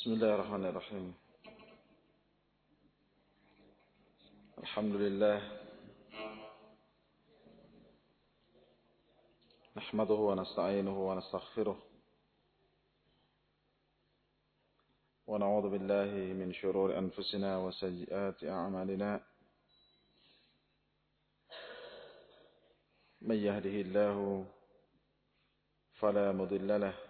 بسم الله الرحمن الرحيم. الحمد لله. نحمده ونستعينه ونستغفره. ونعوذ بالله من شرور أنفسنا وسيئات أعمالنا. من يهده الله فلا مضل له.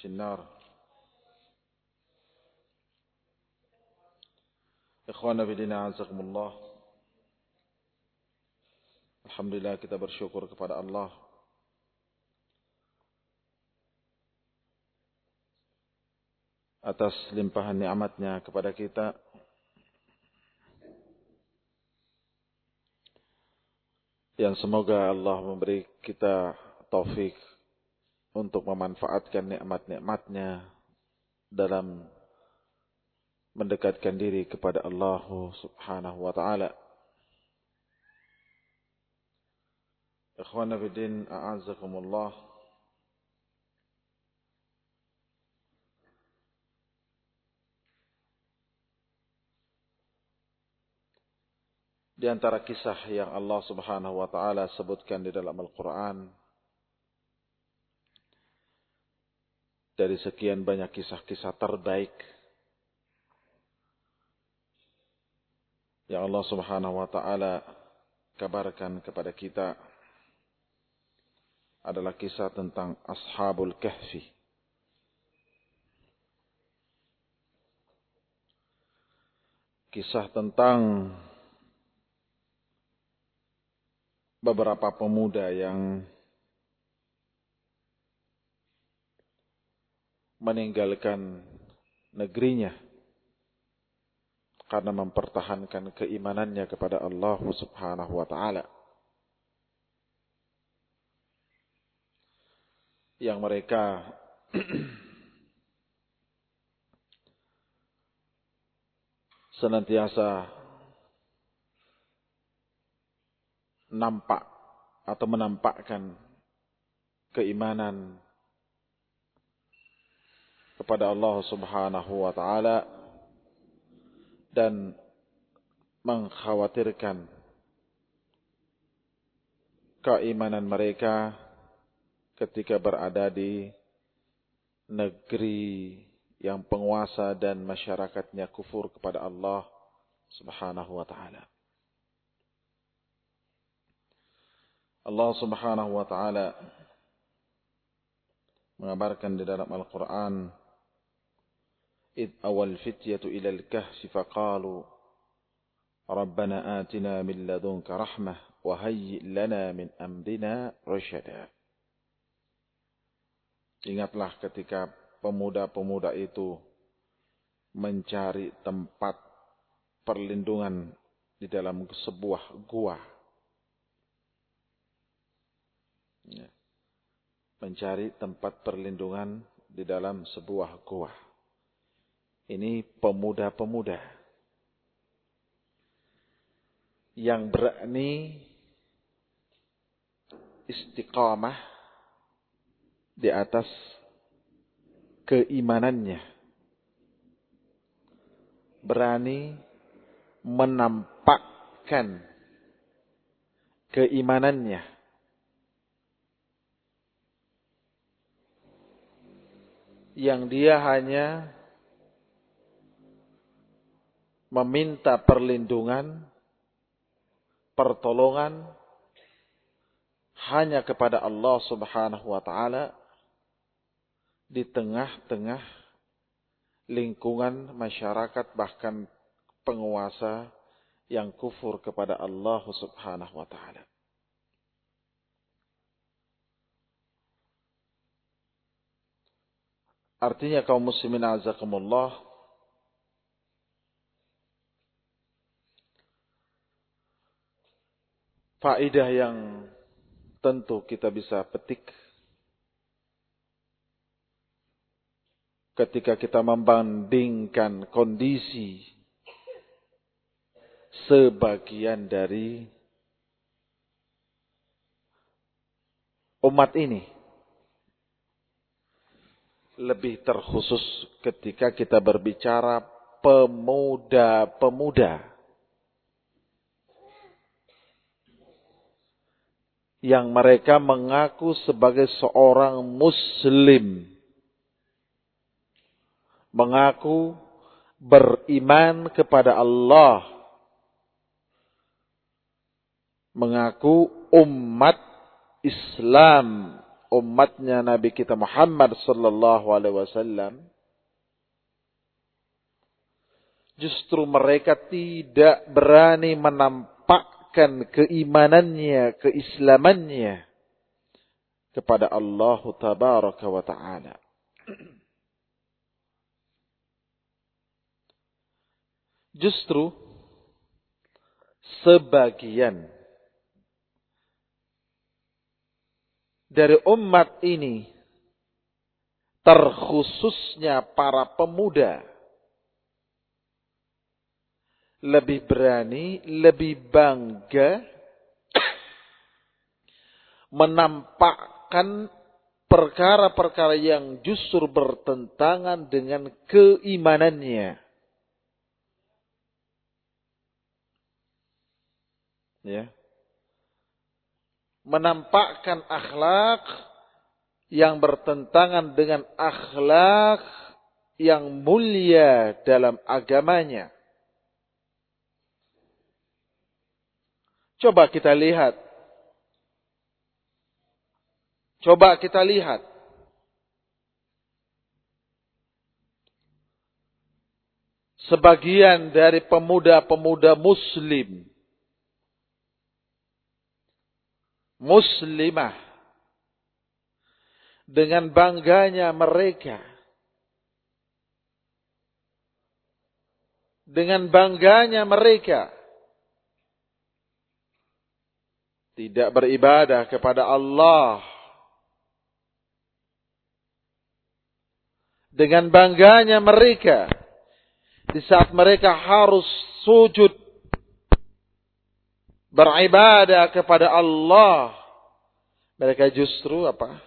في النار Ikhwana bidina azakumullah Alhamdulillah kita bersyukur kepada Allah atas limpahan nikmatnya kepada kita yang semoga Allah memberi kita taufik untuk memanfaatkan nikmat-nikmatnya dalam mendekatkan diri kepada Allah Subhanahu wa taala. Ikhwana bidin a'azzakumullah. Di antara kisah yang Allah Subhanahu wa taala sebutkan di dalam Al-Qur'an dari sekian banyak kisah-kisah terbaik yang Allah Subhanahu wa taala kabarkan kepada kita adalah kisah tentang Ashabul Kahfi. Kisah tentang beberapa pemuda yang meninggalkan negerinya karena mempertahankan keimanannya kepada Allah Subhanahu wa taala. Yang mereka senantiasa nampak atau menampakkan keimanan kepada Allah Subhanahu wa taala dan mengkhawatirkan keimanan mereka ketika berada di negeri yang penguasa dan masyarakatnya kufur kepada Allah Subhanahu wa taala. Allah Subhanahu wa taala mengabarkan di dalam Al-Qur'an إذ أوى الفتية إلى الكهف فقالوا ربنا آتنا من لدنك رحمة وهيئ لنا من أمرنا رشدا Ingatlah ketika pemuda-pemuda itu mencari tempat perlindungan di dalam sebuah gua. Ya. Mencari tempat perlindungan di dalam sebuah gua. Ini pemuda-pemuda yang berani istiqamah di atas keimanannya. Berani menampakkan keimanannya yang dia hanya meminta perlindungan, pertolongan hanya kepada Allah Subhanahu wa taala di tengah-tengah lingkungan masyarakat bahkan penguasa yang kufur kepada Allah Subhanahu wa taala. Artinya kaum muslimin azakumullah Faidah yang tentu kita bisa petik. Ketika kita membandingkan kondisi sebagian dari umat ini lebih terkhusus ketika kita berbicara pemuda-pemuda yang mereka mengaku sebagai seorang muslim. Mengaku beriman kepada Allah. Mengaku umat Islam, umatnya Nabi kita Muhammad sallallahu alaihi wasallam. Justru mereka tidak berani menampakkan menampakkan keimanannya, keislamannya kepada Allah tabaraka wa taala. Justru sebagian dari umat ini terkhususnya para pemuda lebih berani, lebih bangga menampakkan perkara-perkara yang justru bertentangan dengan keimanannya. Ya. Menampakkan akhlak yang bertentangan dengan akhlak yang mulia dalam agamanya. Coba kita lihat. Coba kita lihat. Sebagian dari pemuda-pemuda muslim. Muslimah. Dengan bangganya mereka. Dengan bangganya mereka tidak beribadah kepada Allah. Dengan bangganya mereka. Di saat mereka harus sujud. Beribadah kepada Allah. Mereka justru apa?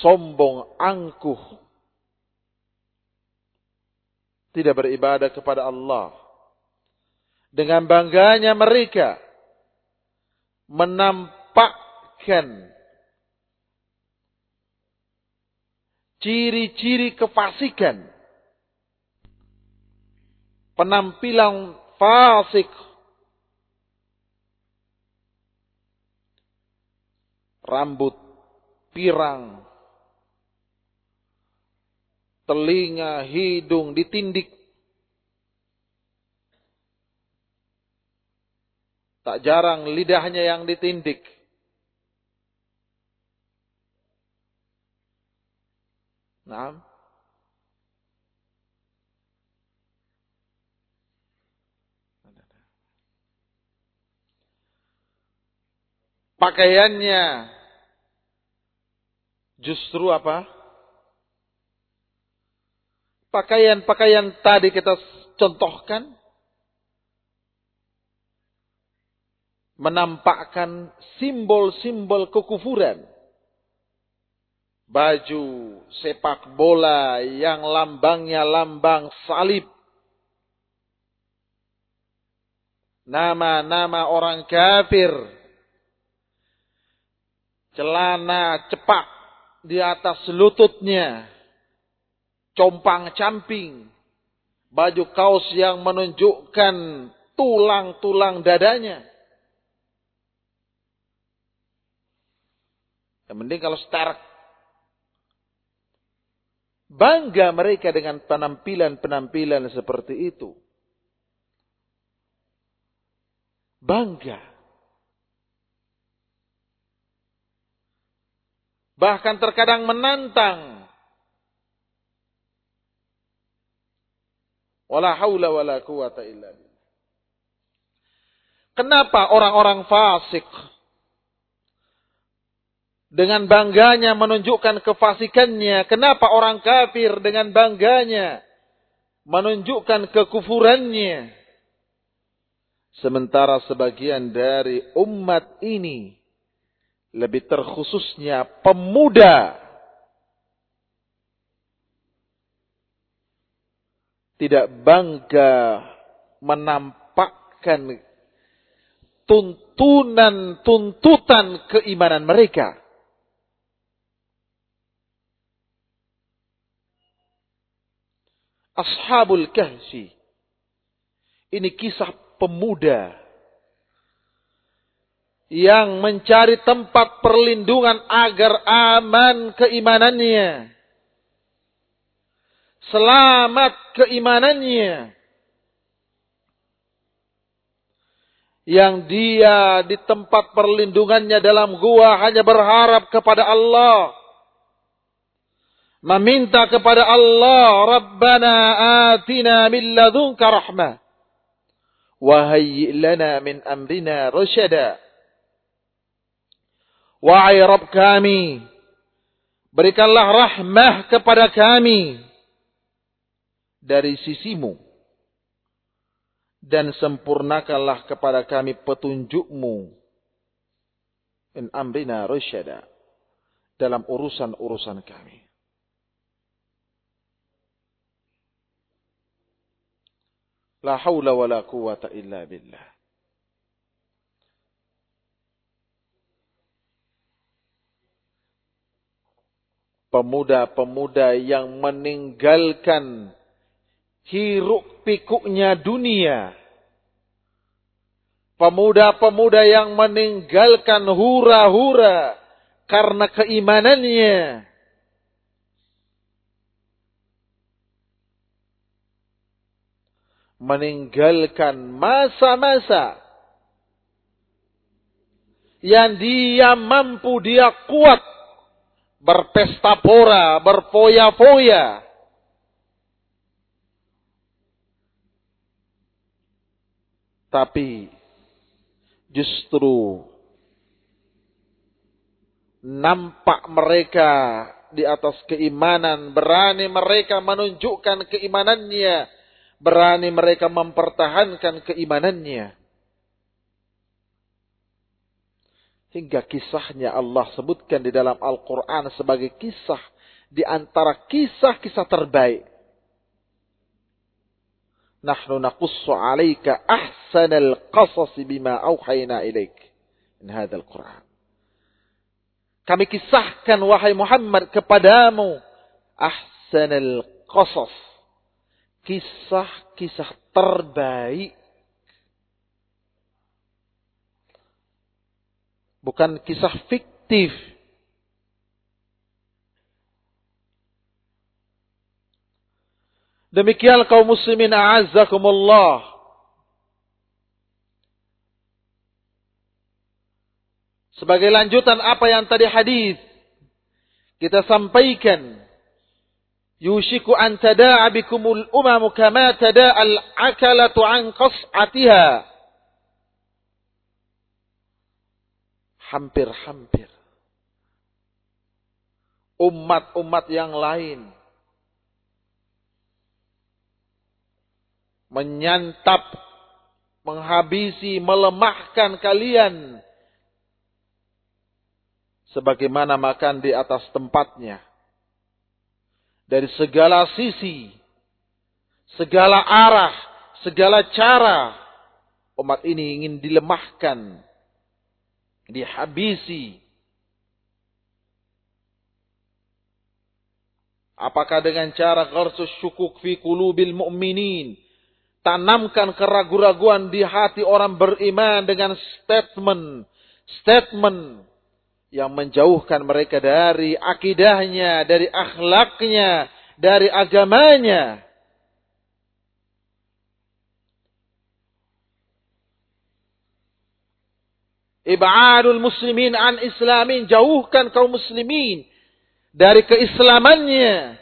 Sombong angkuh. Tidak beribadah kepada Allah dengan bangganya mereka menampakkan ciri-ciri kefasikan. Penampilan fasik. Rambut pirang. Telinga, hidung ditindik Tak jarang lidahnya yang ditindik. Nah. Pakaiannya justru apa? Pakaian-pakaian tadi kita contohkan menampakkan simbol-simbol kekufuran. Baju sepak bola yang lambangnya lambang salib. Nama-nama orang kafir. Celana cepak di atas lututnya, compang-camping, baju kaos yang menunjukkan tulang-tulang dadanya. Yang penting kalau stark. Bangga mereka dengan penampilan-penampilan seperti itu. Bangga. Bahkan terkadang menantang. Wala haula wala quwata illa. Kenapa orang-orang fasik dengan bangganya menunjukkan kefasikannya. Kenapa orang kafir dengan bangganya menunjukkan kekufurannya? Sementara sebagian dari umat ini lebih terkhususnya pemuda tidak bangga menampakkan tuntunan tuntutan keimanan mereka Ashabul Kahfi. Ini kisah pemuda yang mencari tempat perlindungan agar aman keimanannya. Selamat keimanannya. Yang dia di tempat perlindungannya dalam gua hanya berharap kepada Allah meminta kepada Allah, Rabbana atina min ladunka rahmah. Wahai lana min amrina rasyada. Wahai Rabb kami, berikanlah rahmah kepada kami dari sisimu. Dan sempurnakanlah kepada kami petunjukmu. Min amrina rasyada. Dalam urusan-urusan kami. La haula wa la quwata illa billah. Pemuda-pemuda yang meninggalkan hiruk pikuknya dunia. Pemuda-pemuda yang meninggalkan hura-hura karena keimanannya meninggalkan masa-masa yang dia mampu, dia kuat berpesta pora, berfoya-foya. Tapi justru nampak mereka di atas keimanan, berani mereka menunjukkan keimanannya berani mereka mempertahankan keimanannya. Hingga kisahnya Allah sebutkan di dalam Al-Quran sebagai kisah di antara kisah-kisah terbaik. Nahnu naqussu alaika ahsanal qasas bima awhayna ilaik. In hadal Quran. Kami kisahkan wahai Muhammad kepadamu ahsanal qasas kisah-kisah terbaik. Bukan kisah fiktif. Demikian kaum muslimin a'azzakumullah. Sebagai lanjutan apa yang tadi hadis kita sampaikan yushiku an tada'a bikumul umamu kama tada'al akalatu an qas'atiha. Hampir-hampir. Umat-umat yang lain. Menyantap, menghabisi, melemahkan kalian. Sebagaimana makan di atas tempatnya dari segala sisi, segala arah, segala cara umat ini ingin dilemahkan, dihabisi. Apakah dengan cara gharsus syukuk fi qulubil mu'minin? Tanamkan keraguan-raguan di hati orang beriman dengan statement. Statement yang menjauhkan mereka dari akidahnya, dari akhlaknya, dari agamanya. Ibadul muslimin an islamin. Jauhkan kaum muslimin dari keislamannya.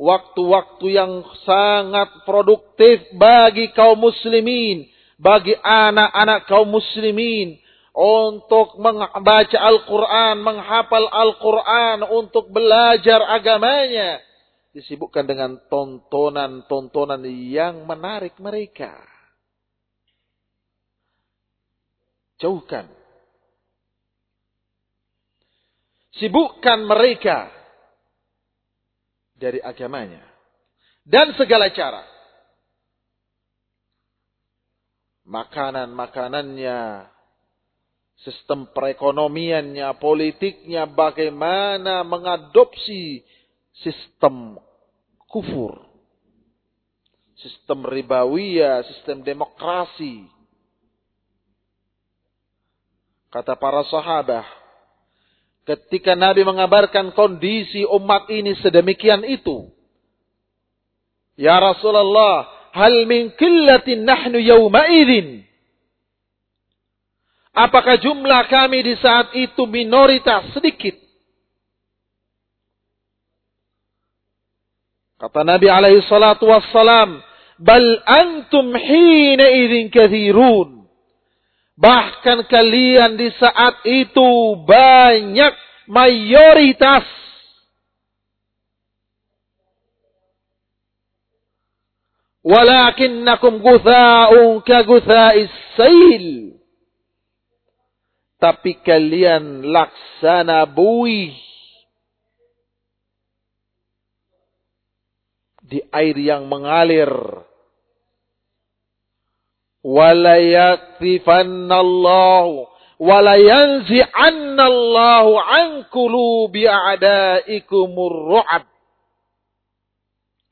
Waktu-waktu yang sangat produktif bagi kaum muslimin. Bagi anak-anak kaum muslimin. Untuk membaca Al-Quran, menghafal Al-Quran, untuk belajar agamanya. Disibukkan dengan tontonan-tontonan yang menarik mereka. Jauhkan. Sibukkan mereka dari agamanya. Dan segala cara. Makanan-makanannya, sistem perekonomiannya, politiknya, bagaimana mengadopsi sistem kufur. Sistem ribawiyah, sistem demokrasi. Kata para sahabat, Ketika Nabi mengabarkan kondisi umat ini sedemikian itu. Ya Rasulullah, hal min killatin nahnu yawma'idhin. Apakah jumlah kami di saat itu minoritas sedikit? Kata Nabi alaihi salatu wassalam, Bal antum hina idhin kathirun. Bahkan kalian di saat itu banyak mayoritas. Walakinnakum gutha'un ka gutha'is sail. Tapi kalian laksana buih. Di air yang mengalir wala yaktifannallahu wala yanzi'annallahu an qulubi a'daikumur ru'ab.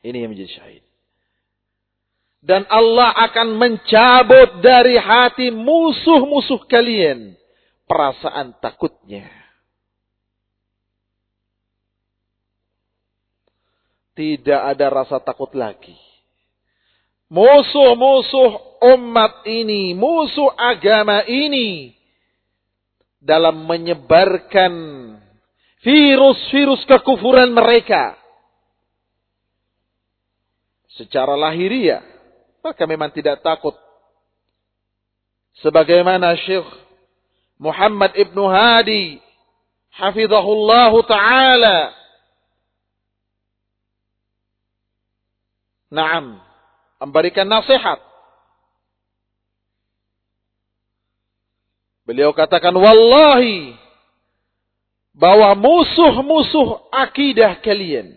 Ini yang menjadi syahid. Dan Allah akan mencabut dari hati musuh-musuh kalian perasaan takutnya. Tidak ada rasa takut lagi. Musuh-musuh umat ini, musuh agama ini dalam menyebarkan virus-virus kekufuran mereka secara lahiriah. Maka memang tidak takut. Sebagaimana Syekh Muhammad Ibnu Hadi hafizahullah taala Naam memberikan nasihat. Beliau katakan, Wallahi, bahwa musuh-musuh akidah kalian,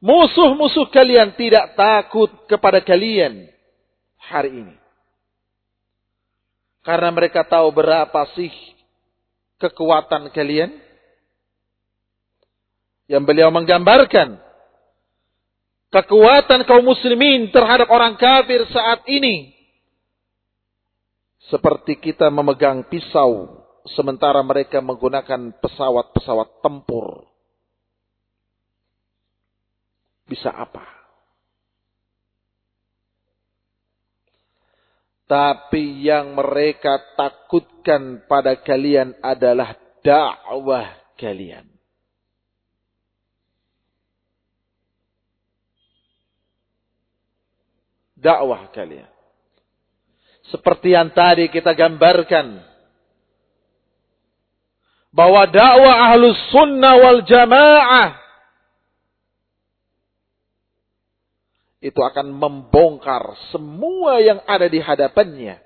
musuh-musuh kalian tidak takut kepada kalian hari ini. Karena mereka tahu berapa sih kekuatan kalian. Yang beliau menggambarkan kekuatan kaum muslimin terhadap orang kafir saat ini. Seperti kita memegang pisau sementara mereka menggunakan pesawat-pesawat tempur. Bisa apa? Tapi yang mereka takutkan pada kalian adalah dakwah kalian. dakwah kalian. Seperti yang tadi kita gambarkan. Bahwa dakwah ahlus sunnah wal jamaah. Itu akan membongkar semua yang ada di hadapannya.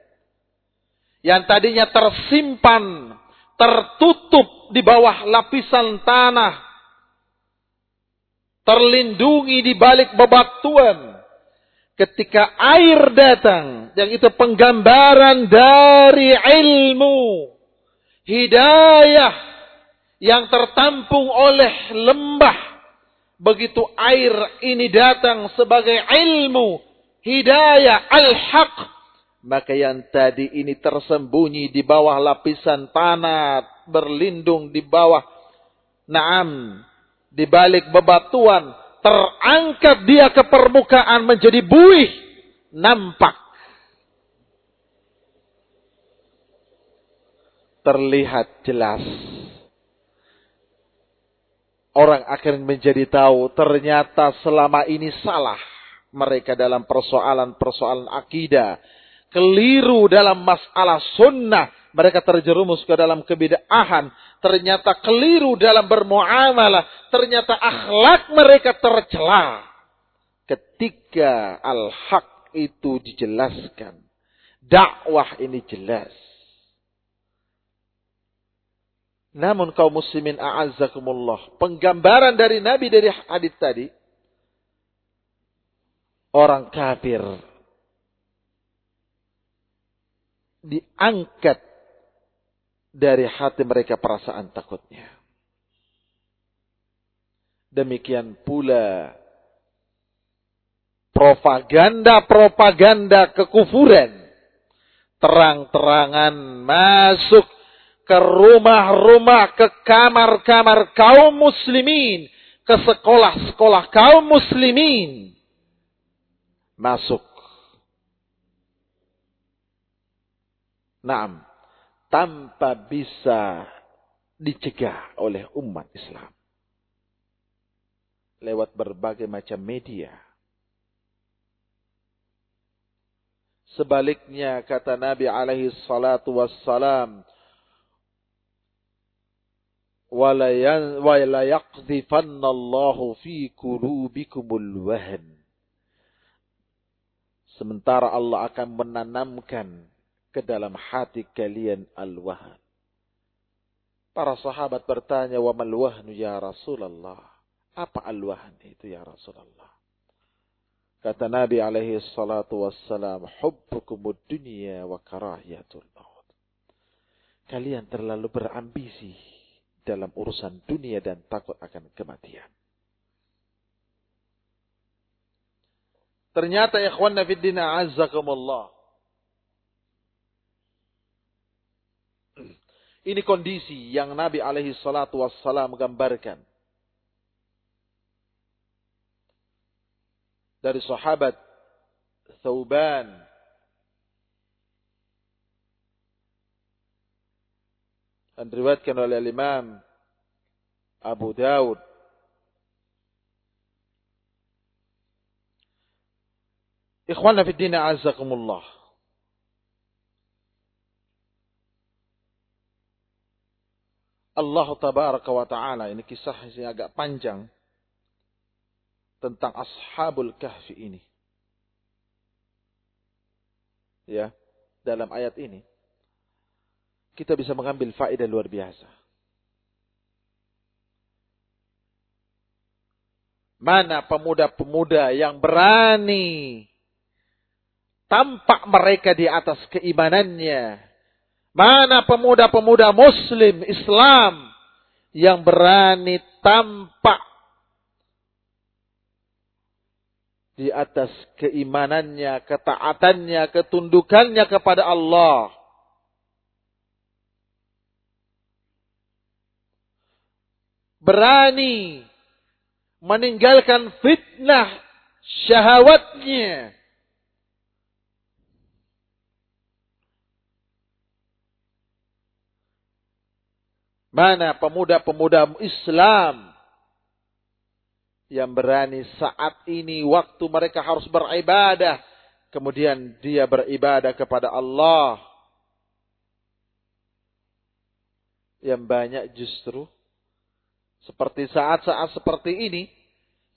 Yang tadinya tersimpan, tertutup di bawah lapisan tanah. Terlindungi di balik bebatuan ketika air datang, yang itu penggambaran dari ilmu, hidayah yang tertampung oleh lembah, Begitu air ini datang sebagai ilmu, hidayah, al-haq. Maka yang tadi ini tersembunyi di bawah lapisan tanah, berlindung di bawah naam, di balik bebatuan, terangkat dia ke permukaan menjadi buih, nampak. Terlihat jelas. Orang akan menjadi tahu ternyata selama ini salah mereka dalam persoalan-persoalan akidah. Keliru dalam masalah sunnah. Mereka terjerumus ke dalam kebidaahan. Ternyata keliru dalam bermuamalah. Ternyata akhlak mereka tercela. Ketika al-haq itu dijelaskan. Dakwah ini jelas. Namun kaum muslimin a'azzakumullah. Penggambaran dari Nabi dari hadis tadi orang kafir diangkat dari hati mereka perasaan takutnya. Demikian pula propaganda-propaganda kekufuran terang-terangan masuk ke rumah-rumah, ke kamar-kamar kaum muslimin, ke sekolah-sekolah kaum muslimin masuk. Naam, tanpa bisa dicegah oleh umat Islam. Lewat berbagai macam media. Sebaliknya kata Nabi alaihi salatu wassalam, وَلَا يَقْذِفَنَّ اللَّهُ فِي قُلُوبِكُمُ الْوَهْنِ Sementara Allah akan menanamkan ke dalam hati kalian al-wahan. Para sahabat bertanya, wa mal wahnu ya Rasulullah? Apa al-wahan itu ya Rasulullah? Kata Nabi alaihi salatu wassalam, hubbukumud dunya wa karahiyatul maut. Kalian terlalu berambisi dalam urusan dunia dan takut akan kematian. Ternyata ikhwan nafiddina azzakumullah. Ini kondisi yang Nabi alaihi salatu wassalam gambarkan. Dari sahabat Thauban dan diriwayatkan oleh Imam Abu Daud Ikhwana fi dina azakumullah. Allah tabaraka wa ta'ala. Ini kisah yang agak panjang. Tentang ashabul kahfi ini. Ya. Dalam ayat ini. Kita bisa mengambil faedah luar biasa. Mana pemuda-pemuda yang berani Tampak mereka di atas keimanannya. Mana pemuda-pemuda muslim Islam yang berani tampak di atas keimanannya, ketaatannya, ketundukannya kepada Allah. Berani meninggalkan fitnah syahwatnya Mana pemuda-pemuda Islam yang berani saat ini waktu mereka harus beribadah. Kemudian dia beribadah kepada Allah. Yang banyak justru seperti saat-saat seperti ini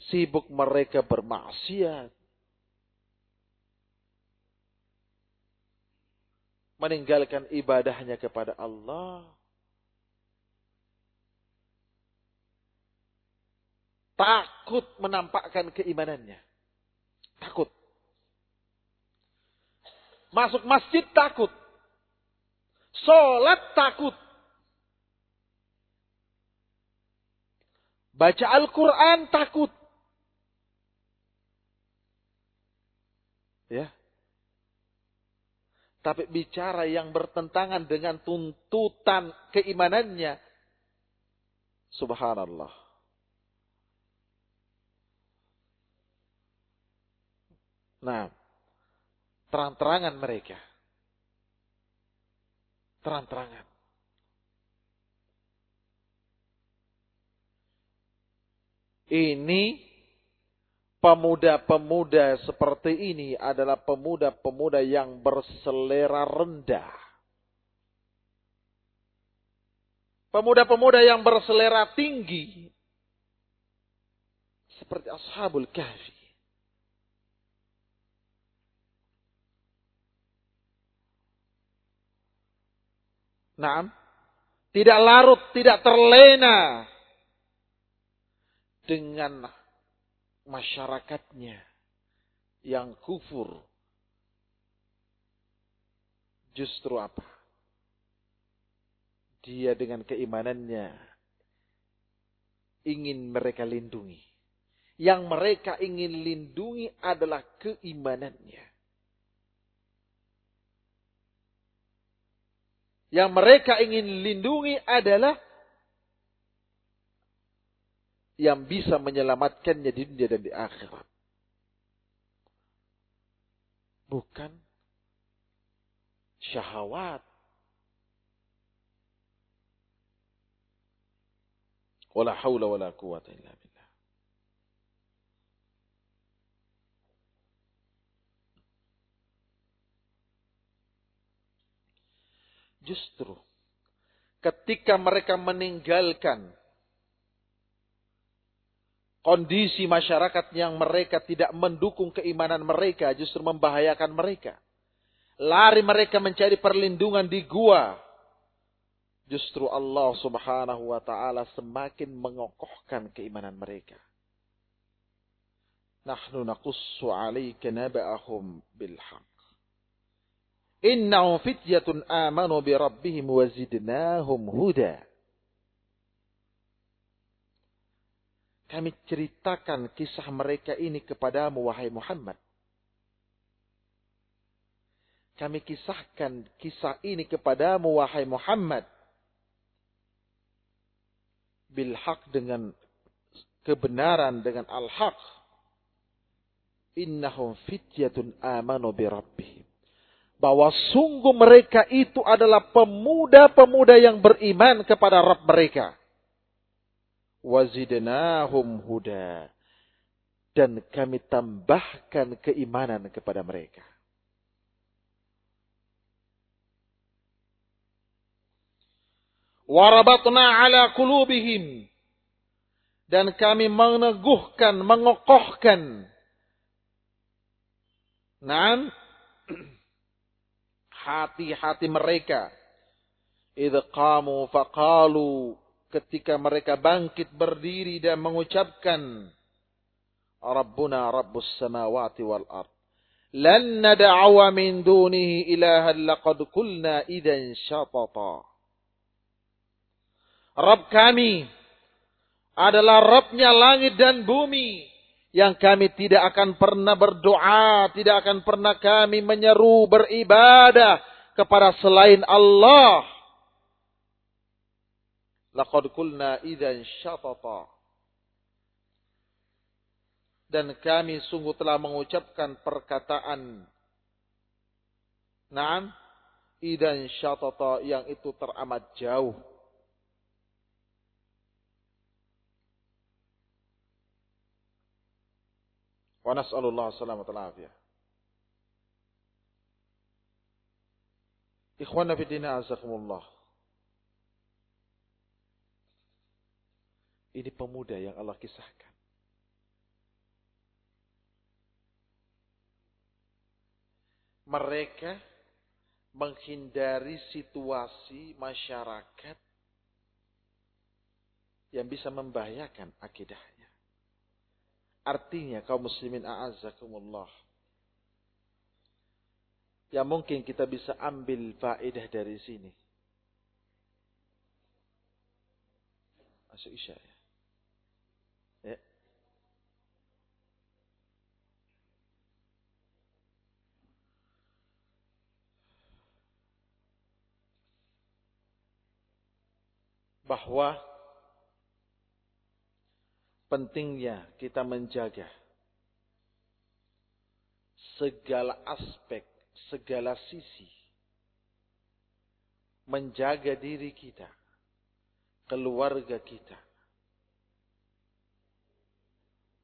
sibuk mereka bermaksiat. Meninggalkan ibadahnya kepada Allah. Takut menampakkan keimanannya. Takut. Masuk masjid takut. Sholat takut. Baca Al-Quran takut. Ya. Tapi bicara yang bertentangan dengan tuntutan keimanannya. Subhanallah. Nah, terang-terangan mereka. Terang-terangan. Ini pemuda-pemuda seperti ini adalah pemuda-pemuda yang berselera rendah. Pemuda-pemuda yang berselera tinggi. Seperti Ashabul Kahfi. Nah, tidak larut, tidak terlena dengan masyarakatnya yang kufur. Justru apa? Dia dengan keimanannya ingin mereka lindungi. Yang mereka ingin lindungi adalah keimanannya. Yang mereka ingin lindungi adalah yang bisa menyelamatkannya di dunia dan di akhirat. Bukan syahwat. Wala hawla wala quwata illa billah. Justru ketika mereka meninggalkan kondisi masyarakat yang mereka tidak mendukung keimanan mereka justru membahayakan mereka. Lari mereka mencari perlindungan di gua. Justru Allah subhanahu wa ta'ala semakin mengokohkan keimanan mereka. Nahnu naqussu alaika naba'ahum. Innahum fityatun amanu bi rabbihim wa zidnahum huda. Kami ceritakan kisah mereka ini kepadamu, wahai Muhammad. Kami kisahkan kisah ini kepadamu, wahai Muhammad. Bilhaq dengan kebenaran, dengan al-haq. Innahum fityatun amanu birabbihim. Bahwa sungguh mereka itu adalah pemuda-pemuda yang beriman kepada Rabb mereka wazidnahum huda dan kami tambahkan keimanan kepada mereka. Warabatna ala kulubihim dan kami meneguhkan, mengokohkan Nah, hati-hati mereka. Idh qamu faqalu ketika mereka bangkit berdiri dan mengucapkan Rabbuna Rabbus samawati wal ard lan nad'awa min dunihi ilahan laqad kulna idan syatata. Rabb kami adalah Rabbnya langit dan bumi yang kami tidak akan pernah berdoa, tidak akan pernah kami menyeru beribadah kepada selain Allah Laqad kulna idzan syatata. Dan kami sungguh telah mengucapkan perkataan Naam idan syatata yang itu teramat jauh. Wa nas'alullah salamata al-afiyah. Ikhwana fi dina azakumullah. Ini pemuda yang Allah kisahkan. Mereka menghindari situasi masyarakat yang bisa membahayakan akidahnya. Artinya kaum muslimin a'azzakumullah. Yang mungkin kita bisa ambil faedah dari sini. Masuk isya ya. Bahwa pentingnya kita menjaga segala aspek, segala sisi. Menjaga diri kita, keluarga kita.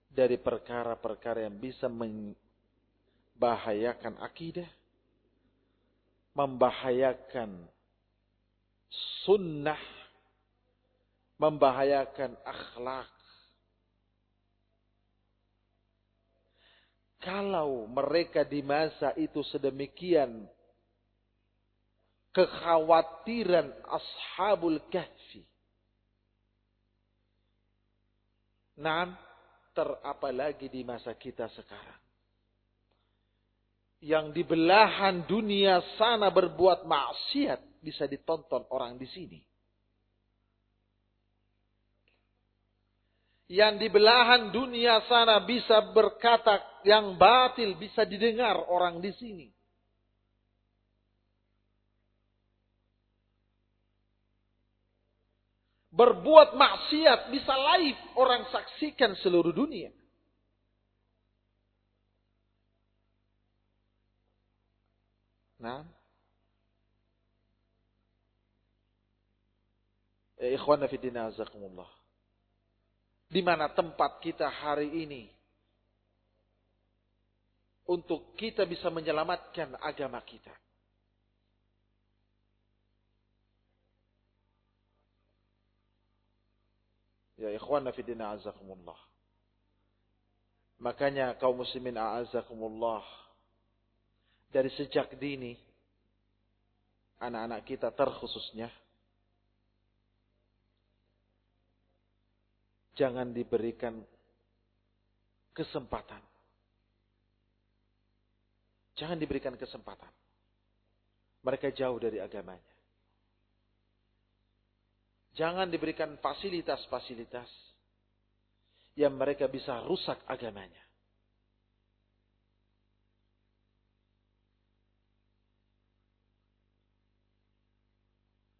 Dari perkara-perkara yang bisa membahayakan akidah. Membahayakan sunnah. Membahayakan akhlak Kalau mereka di masa itu sedemikian kekhawatiran ashabul kahfi. Nah, terapa lagi di masa kita sekarang. Yang di belahan dunia sana berbuat maksiat bisa ditonton orang di sini. Yang di belahan dunia sana bisa berkata yang batil bisa didengar orang di sini. Berbuat maksiat bisa live orang saksikan seluruh dunia. Nah, eh, ikhwana azakumullah di mana tempat kita hari ini untuk kita bisa menyelamatkan agama kita. Ya ikhwan fidina azakumullah. Makanya kaum muslimin a'azakumullah. Dari sejak dini. Anak-anak kita terkhususnya. Jangan diberikan kesempatan. Jangan diberikan kesempatan. Mereka jauh dari agamanya. Jangan diberikan fasilitas-fasilitas yang mereka bisa rusak agamanya.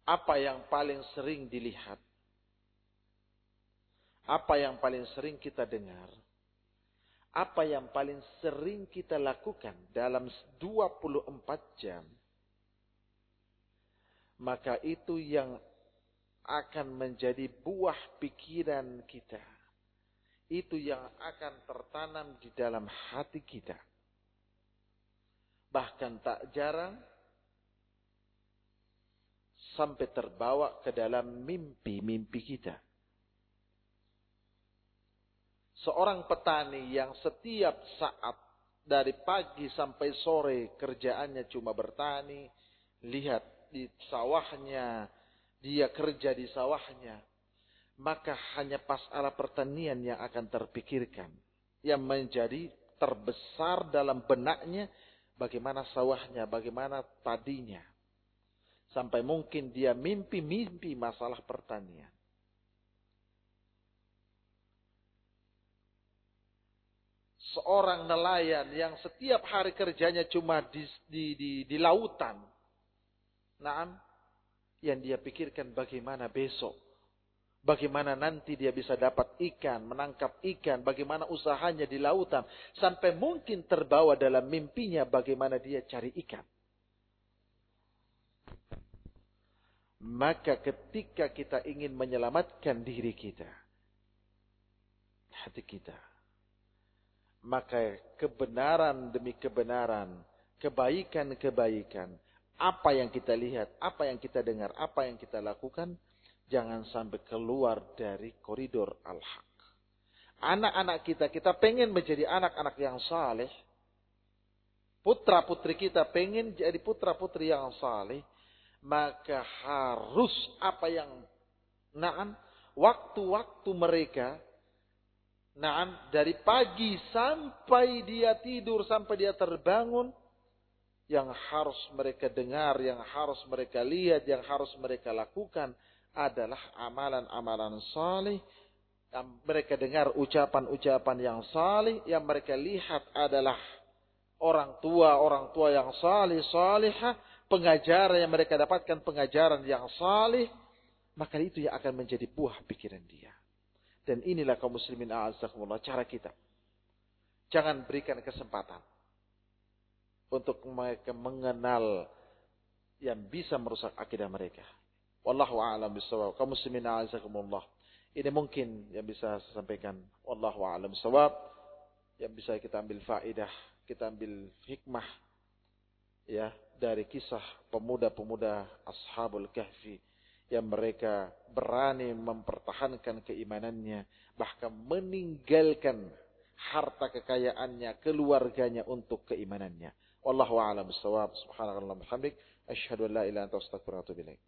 Apa yang paling sering dilihat apa yang paling sering kita dengar? Apa yang paling sering kita lakukan dalam 24 jam? Maka itu yang akan menjadi buah pikiran kita. Itu yang akan tertanam di dalam hati kita. Bahkan tak jarang sampai terbawa ke dalam mimpi-mimpi kita seorang petani yang setiap saat dari pagi sampai sore kerjaannya cuma bertani, lihat di sawahnya, dia kerja di sawahnya, maka hanya masalah pertanian yang akan terpikirkan. Yang menjadi terbesar dalam benaknya bagaimana sawahnya, bagaimana padinya. Sampai mungkin dia mimpi-mimpi masalah pertanian. Seorang nelayan yang setiap hari kerjanya cuma di, di, di, di lautan. Nah, yang dia pikirkan bagaimana besok. Bagaimana nanti dia bisa dapat ikan, menangkap ikan, bagaimana usahanya di lautan. Sampai mungkin terbawa dalam mimpinya bagaimana dia cari ikan. Maka ketika kita ingin menyelamatkan diri kita, hati kita, maka kebenaran demi kebenaran, kebaikan-kebaikan, apa yang kita lihat, apa yang kita dengar, apa yang kita lakukan, jangan sampai keluar dari koridor al-haq. Anak-anak kita, kita pengen menjadi anak-anak yang saleh. Putra-putri kita pengen jadi putra-putri yang saleh. Maka harus apa yang naan waktu-waktu mereka Nah, dari pagi sampai dia tidur, sampai dia terbangun, yang harus mereka dengar, yang harus mereka lihat, yang harus mereka lakukan adalah amalan-amalan saleh. Yang mereka dengar ucapan-ucapan yang saleh, yang mereka lihat adalah orang tua, orang tua yang saleh, salihah, pengajaran yang mereka dapatkan pengajaran yang saleh, maka itu yang akan menjadi buah pikiran dia. Dan inilah kaum muslimin a'azakumullah cara kita. Jangan berikan kesempatan untuk mereka mengenal yang bisa merusak akidah mereka. Wallahu a'lam bishawab. Kaum muslimin a'azakumullah. Ini mungkin yang bisa saya sampaikan. Wallahu a'lam bishawab. Yang bisa kita ambil faidah, kita ambil hikmah ya dari kisah pemuda-pemuda Ashabul Kahfi yang mereka berani mempertahankan keimanannya bahkan meninggalkan harta kekayaannya keluarganya untuk keimanannya. Wallahu a'lam bissawab. Subhanakallahumma hamdik asyhadu an la ilaha illa anta astaghfiruka wa atubu ilaik